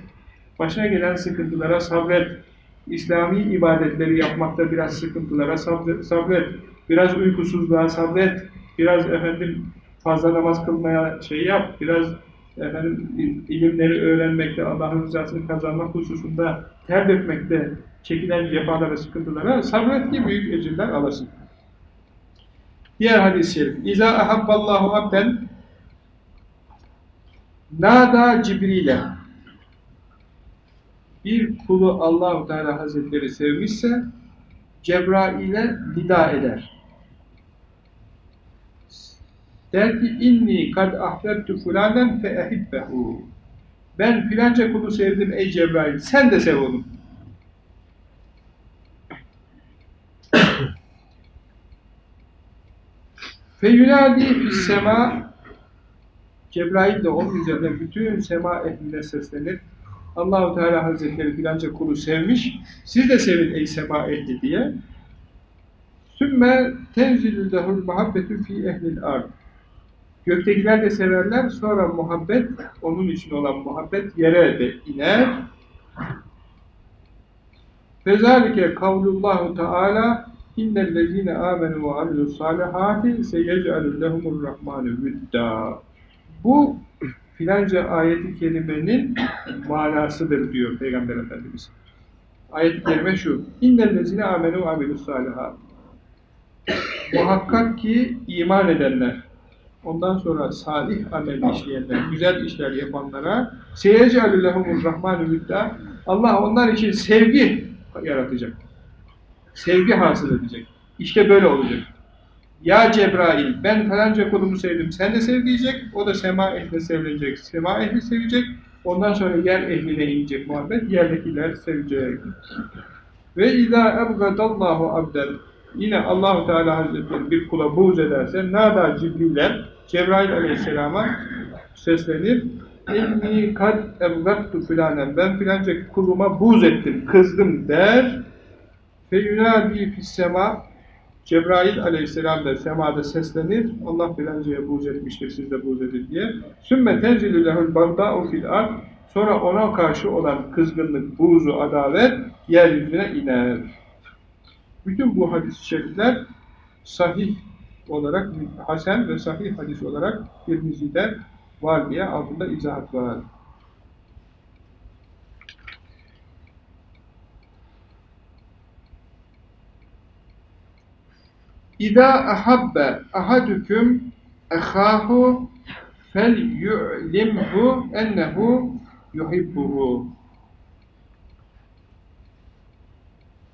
Başına gelen sıkıntılara sabret. İslami ibadetleri yapmakta biraz sıkıntılara sabret. Biraz uykusuzluğa sabret. Biraz efendim fazla namaz kılmaya şey yap. Biraz efendim ilimleri öğrenmekte, Allah'ın rızasını kazanmak hususunda ter dökmekte çekilen cefalara, sıkıntılara sabret ki büyük ecirler alasın. Diğer hadis-i şerif. İza ahabballahu abden nada Cibril'e bir kulu Allahu Teala Hazretleri sevmişse Cebrail'e nida eder. Der ki inni kad ahbebtu fulanen fe ehibbehu. Ben filanca kulu sevdim ey Cebrail. Sen de sev onu. Fe yunadi sema Cebrail de onun üzerine bütün sema ehline seslenir. Allahu Teala Hazretleri filanca kulu sevmiş. Siz de sevin ey sema ehli diye. Sümme tenzilü lehul muhabbetü fi ehlil ard. Göktekiler de severler. Sonra muhabbet, onun için olan muhabbet yere de iner. Fezalike kavlullahu Teala innellezine amenu ve amilus salihati seyec'alü lehumur rahmanu vidda. Bu filanca ayeti kerimenin manasıdır diyor Peygamber Efendimiz. Ayet-i kerime şu. İnnellezine amenu ve amilus salihat. Muhakkak ki iman edenler, ondan sonra salih amel işleyenler, güzel işler yapanlara seyecalü lehumur rahmanu vidda. Allah onlar için sevgi yaratacak. Sevgi hasıl edecek. İşte böyle olacak. Ya Cebrail ben falanca kulumu sevdim sen de sev diyecek. O da sema ehli sevilecek. Sema ehli sevecek. Ondan sonra yer ehline inecek muhabbet. Yerdekiler sevecek. Ve izâ ebgadallahu abden Yine Allahu Teala Hazretleri bir kula buğz ederse nâdâ Cibril'e Cebrail Aleyhisselam'a seslenir. İnni kad ebgattu filanen ben filanca kuluma buğz ettim, kızdım der. Fe yunâdî fissema Cebrail aleyhisselam da semada seslenir. Allah filancaya buğz etmiştir, siz de buğz edin diye. Sümme tenzilü lehul bagdâ'u fil ard. Sonra ona karşı olan kızgınlık, buğzu, adavet yeryüzüne iner. Bütün bu hadis-i şerifler sahih olarak, hasen ve sahih hadis olarak Tirmizi'de var diye altında izahat var. İza ahabbe ahadüküm ehâhu fel yu'limhu ennehu yuhibbuhu.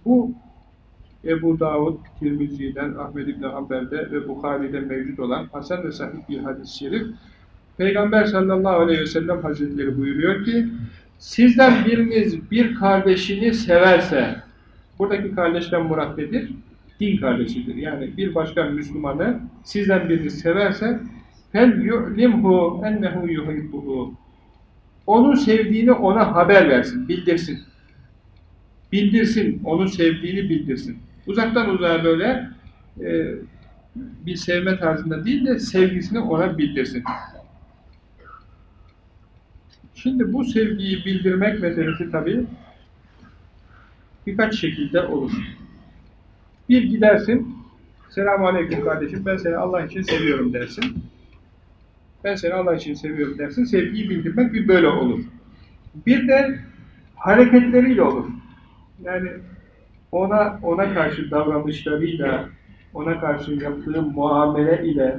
Bu Ebu Davud, Tirmizi'den, Ahmed İbni Hanbel'de ve Bukhari'de mevcut olan Hasan ve Sahih bir hadis-i şerif. Peygamber sallallahu aleyhi ve sellem hazretleri buyuruyor ki, sizden biriniz bir kardeşini severse, buradaki kardeşten murat nedir? Din kardeşidir. Yani bir başka Müslümanı sizden birini severse, fel yu'limhu ennehu yuhibbuhu. Onun sevdiğini ona haber versin, bildirsin. Bildirsin, onu sevdiğini bildirsin. Uzaktan uzağa böyle e, bir sevme tarzında değil de sevgisini ona bildirsin. Şimdi bu sevgiyi bildirmek meselesi tabii birkaç şekilde olur. Bir gidersin, selamun aleyküm kardeşim, ben seni Allah için seviyorum dersin. Ben seni Allah için seviyorum dersin, sevgiyi bildirmek bir böyle olur. Bir de hareketleriyle olur. Yani ona ona karşı davranışlarıyla, ona karşı yaptığı muamele ile,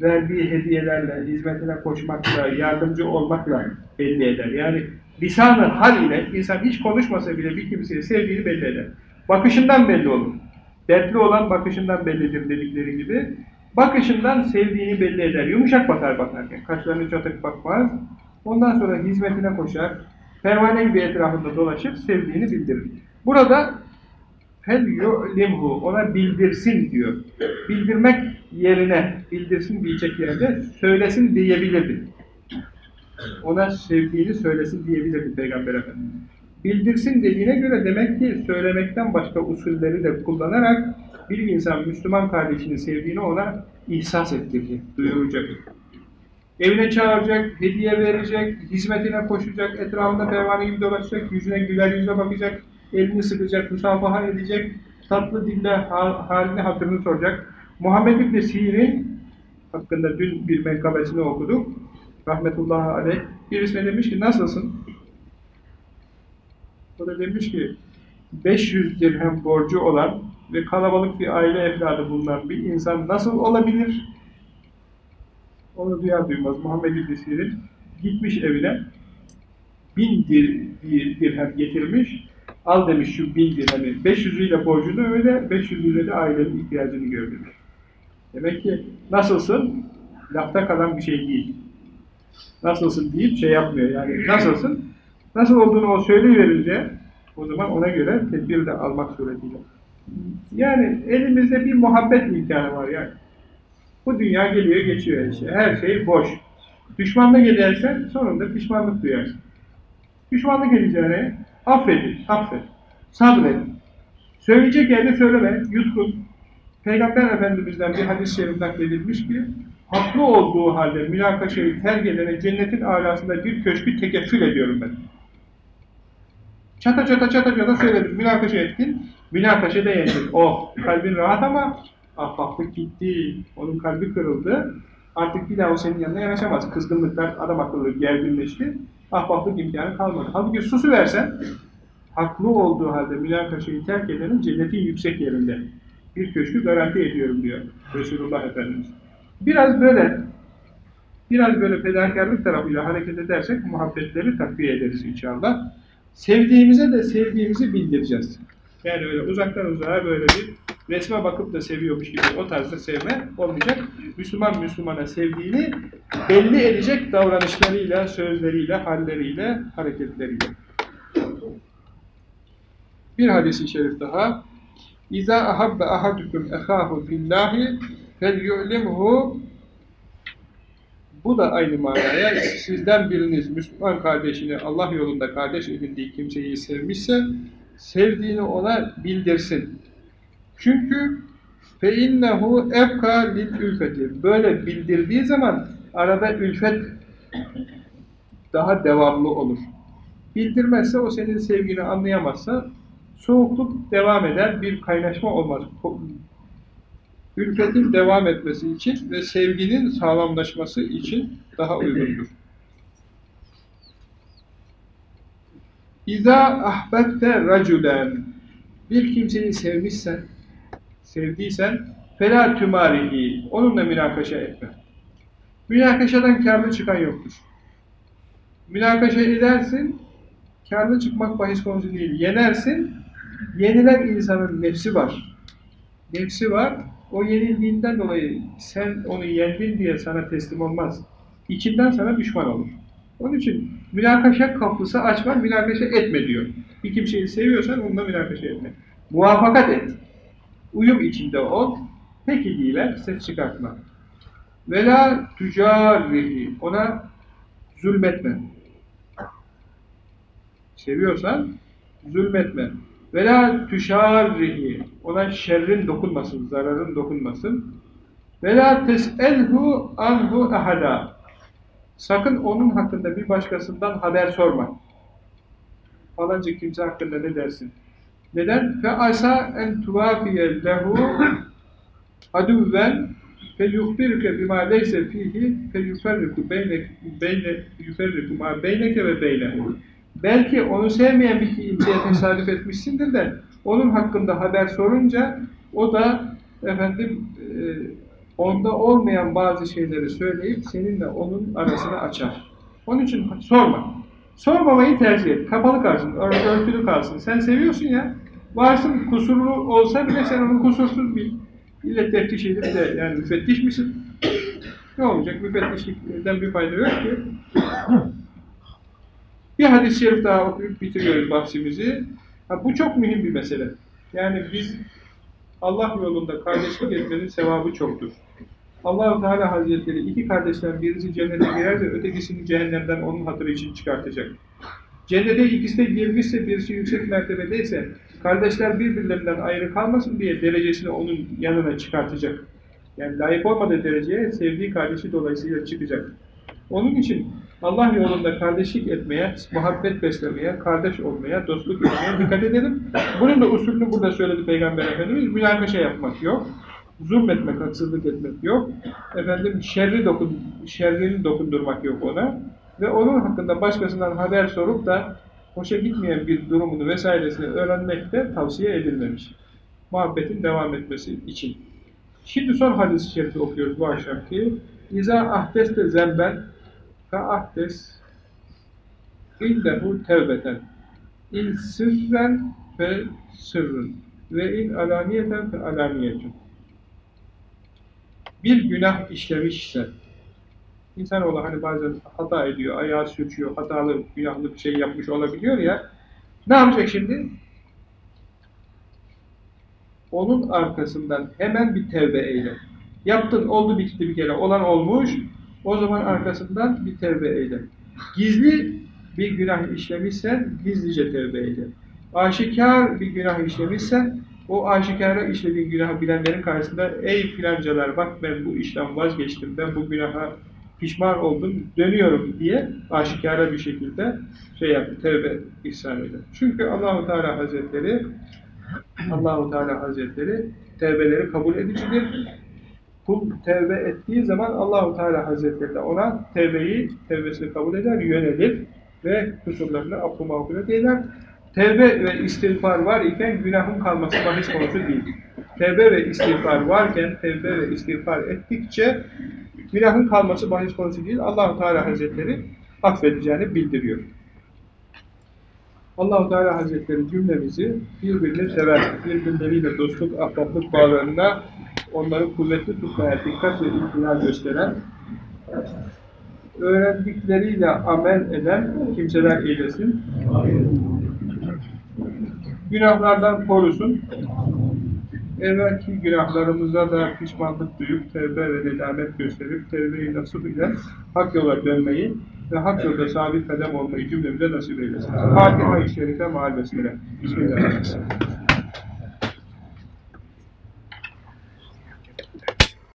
verdiği hediyelerle, hizmetine koşmakla, yardımcı olmakla belli eder. Yani lisan-ı hal ile insan hiç konuşmasa bile bir kimseye sevdiğini belli eder. Bakışından belli olur. Dertli olan bakışından bellidir dedikleri gibi. Bakışından sevdiğini belli eder. Yumuşak bakar bakarken. Kaşlarını çatık bakmaz. Ondan sonra hizmetine koşar. Pervane gibi etrafında dolaşıp sevdiğini bildirir. Burada fel yu'limhu ona bildirsin diyor. Bildirmek yerine bildirsin diyecek yerde söylesin diyebilirdi. Ona sevdiğini söylesin diyebilirdi Peygamber Efendimiz. Bildirsin dediğine göre demek ki söylemekten başka usulleri de kullanarak bir insan Müslüman kardeşini sevdiğini ona ihsas ettirecek, duyuracak. Evine çağıracak, hediye verecek, hizmetine koşacak, etrafında pervane gibi dolaşacak, yüzüne güler yüzle bakacak, elini sıkacak, musafaha edecek, tatlı dille halini hatırını soracak. Muhammed İbni Sirin hakkında dün bir menkabesini okuduk. Rahmetullahi aleyh. Birisine demiş ki nasılsın? Da demiş ki 500 dirhem borcu olan ve kalabalık bir aile evladı bulunan bir insan nasıl olabilir? Onu duyar duymaz Muhammed İbni gitmiş evine bin dir, dir, dirhem getirmiş al demiş şu bin dirhemi 500'üyle borcunu öyle 500'üyle de ailenin ihtiyacını gördürmüş. Demek ki nasılsın? Lafta kalan bir şey değil. Nasılsın deyip şey yapmıyor yani nasılsın? Nasıl olduğunu o söyleyiverince o zaman ona göre tedbir de almak suretiyle. Yani elimizde bir muhabbet imkanı var yani. Bu dünya geliyor geçiyor işte. Her şey boş. Düşmanlık edersen sonunda pişmanlık duyarsın. Pişmanlık edeceğine affedin, affet, sabret. Söyleyecek yerde söyleme, yutkun. Peygamber Efendimiz'den bir hadis-i şerif nakledilmiş ki haklı olduğu halde münakaşayı terk edene cennetin alasında bir köşkü tekeffül ediyorum ben. Çata çata çata çata söyledim, münakaşa ettin, münakaşa da yendin. Oh, kalbin rahat ama ahbaplık gitti, onun kalbi kırıldı. Artık bir daha o senin yanına yanaşamaz. Kızgınlıklar, adam akıllı gerginleşti. Ahbaplık imkanı kalmadı. Halbuki susu versen, haklı olduğu halde münakaşayı terk edenin cennetin yüksek yerinde. Bir köşkü garanti ediyorum diyor Resulullah Efendimiz. Biraz böyle biraz böyle fedakarlık tarafıyla hareket edersek muhabbetleri takviye ederiz inşallah. Sevdiğimize de sevdiğimizi bildireceğiz. Yani öyle uzaktan uzağa böyle bir resme bakıp da seviyormuş gibi o tarzda sevme olmayacak. Müslüman Müslümana sevdiğini belli edecek davranışlarıyla, sözleriyle, halleriyle, hareketleriyle. Bir hadisi şerif daha. İza ahabbe ahadukum ehahu fillahi fel yu'limhu bu da aynı manaya sizden biriniz Müslüman kardeşini Allah yolunda kardeş edindiği kimseyi sevmişse sevdiğini ona bildirsin. Çünkü evka lil ülfeti. Böyle bildirdiği zaman arada ülfet daha devamlı olur. Bildirmezse o senin sevgini anlayamazsa soğukluk devam eder, bir kaynaşma olmaz. Ülfetin devam etmesi için ve sevginin sağlamlaşması için daha uygundur. İza ahbette racülen bir kimseyi sevmişsen, sevdiysen fela tümarihi onunla münakaşa etme. Münakaşadan karlı çıkan yoktur. Münakaşa edersin, karlı çıkmak bahis konusu değil. Yenersin, yenilen insanın nefsi var. Nefsi var, o yenildiğinden dolayı sen onu yendin diye sana teslim olmaz. İçinden sana düşman olur. Onun için münakaşa kapısı açma, münakaşa etme diyor. Bir kimseyi seviyorsan onunla münakaşa etme. Muvafakat et. Uyum içinde ol. Peki diyiver, ses çıkartma. Vela tücarihi. Ona zulmetme. Seviyorsan zulmetme. Vela tüşarrihi. Ona şerrin dokunmasın, zararın dokunmasın. Vela tes'elhu anhu ahada. Sakın onun hakkında bir başkasından haber sorma. Falanca kimse hakkında ne dersin? Neden? Fe asa en tuvafiye lehu aduvven fe yuhbirke bima leyse fihi fe yuferriku beyne yuferriku ma beyneke ve beynehu. Belki onu sevmeyen bir kimseye tesadüf etmişsindir de onun hakkında haber sorunca o da efendim e, onda olmayan bazı şeyleri söyleyip seninle onun arasını açar. Onun için sorma. Sormamayı tercih et. Kapalı kalsın, örtülü kalsın. Sen seviyorsun ya. Varsın kusurlu olsa bile sen onu kusursuz bil. İlle teftiş edip de yani müfettiş misin? Ne olacak? Müfettişlikten bir fayda yok ki. Bir hadis-i şerif daha okuyup bitiriyoruz bahsimizi. Ha, bu çok mühim bir mesele. Yani biz Allah yolunda kardeşlik etmenin sevabı çoktur. allah Teala Hazretleri iki kardeşten birisi cennete girerse ötekisini cehennemden onun hatırı için çıkartacak. Cennete ikisi de girmişse birisi yüksek mertebedeyse kardeşler birbirlerinden ayrı kalmasın diye derecesini onun yanına çıkartacak. Yani layık olmadığı dereceye sevdiği kardeşi dolayısıyla çıkacak. Onun için Allah yolunda kardeşlik etmeye, muhabbet beslemeye, kardeş olmaya, dostluk etmeye dikkat edelim. Bunun da usulünü burada söyledi Peygamber Efendimiz. Münakaşa yapmak yok. Zulmetmek, haksızlık etmek yok. Efendim şerri dokun, şerrini dokundurmak yok ona. Ve onun hakkında başkasından haber sorup da hoşa gitmeyen bir durumunu vesairesini öğrenmek de tavsiye edilmemiş. Muhabbetin devam etmesi için. Şimdi son hadis-i şerifi okuyoruz bu akşamki. İza ahdeste zemben fe ahdes indehu tevbeten in sırren fe sırrın ve in alaniyeten fe alaniyetun bir günah işlemişse insanoğlu hani bazen hata ediyor, ayağı sürçüyor, hatalı, günahlı bir şey yapmış olabiliyor ya ne yapacak şimdi? Onun arkasından hemen bir tevbe eyle. Yaptın, oldu bitti bir kere, olan olmuş, o zaman arkasından bir tevbe eyle. Gizli bir günah işlemişsen gizlice tevbe eyle. Aşikar bir günah işlemişsen o aşikara işlediğin günahı bilenlerin karşısında ey filancalar bak ben bu işten vazgeçtim, ben bu günaha pişman oldum, dönüyorum diye aşikara bir şekilde şey yaptı, tevbe ihsan eder. Çünkü Allahu Teala Hazretleri Allahu Teala Hazretleri tevbeleri kabul edicidir kul tevbe ettiği zaman Allahu Teala Hazretleri de ona tevbeyi, tevbesini kabul eder, yönelir ve kusurlarını affı mağfiret eder. Tevbe ve istiğfar var iken günahın kalması bahis konusu değil. Tevbe ve istiğfar varken, tevbe ve istiğfar ettikçe günahın kalması bahis konusu değil. Allahu Teala Hazretleri affedeceğini bildiriyor. Allahu Teala Hazretleri cümlemizi birbirini sever, birbirleriyle dostluk, ahbaplık bağlarına onları kuvvetli tutmaya dikkat ve ihtilal gösteren, öğrendikleriyle amel eden kimseler eylesin. Günahlardan korusun. Evvelki günahlarımıza da pişmanlık duyup, tevbe ve nedamet gösterip, tevbe-i nasip ile hak yola dönmeyi ve hak yolda sabit kadem olmayı cümlemize nasip eylesin. Fatiha-i Şerife maal besmele. Bismillahirrahmanirrahim.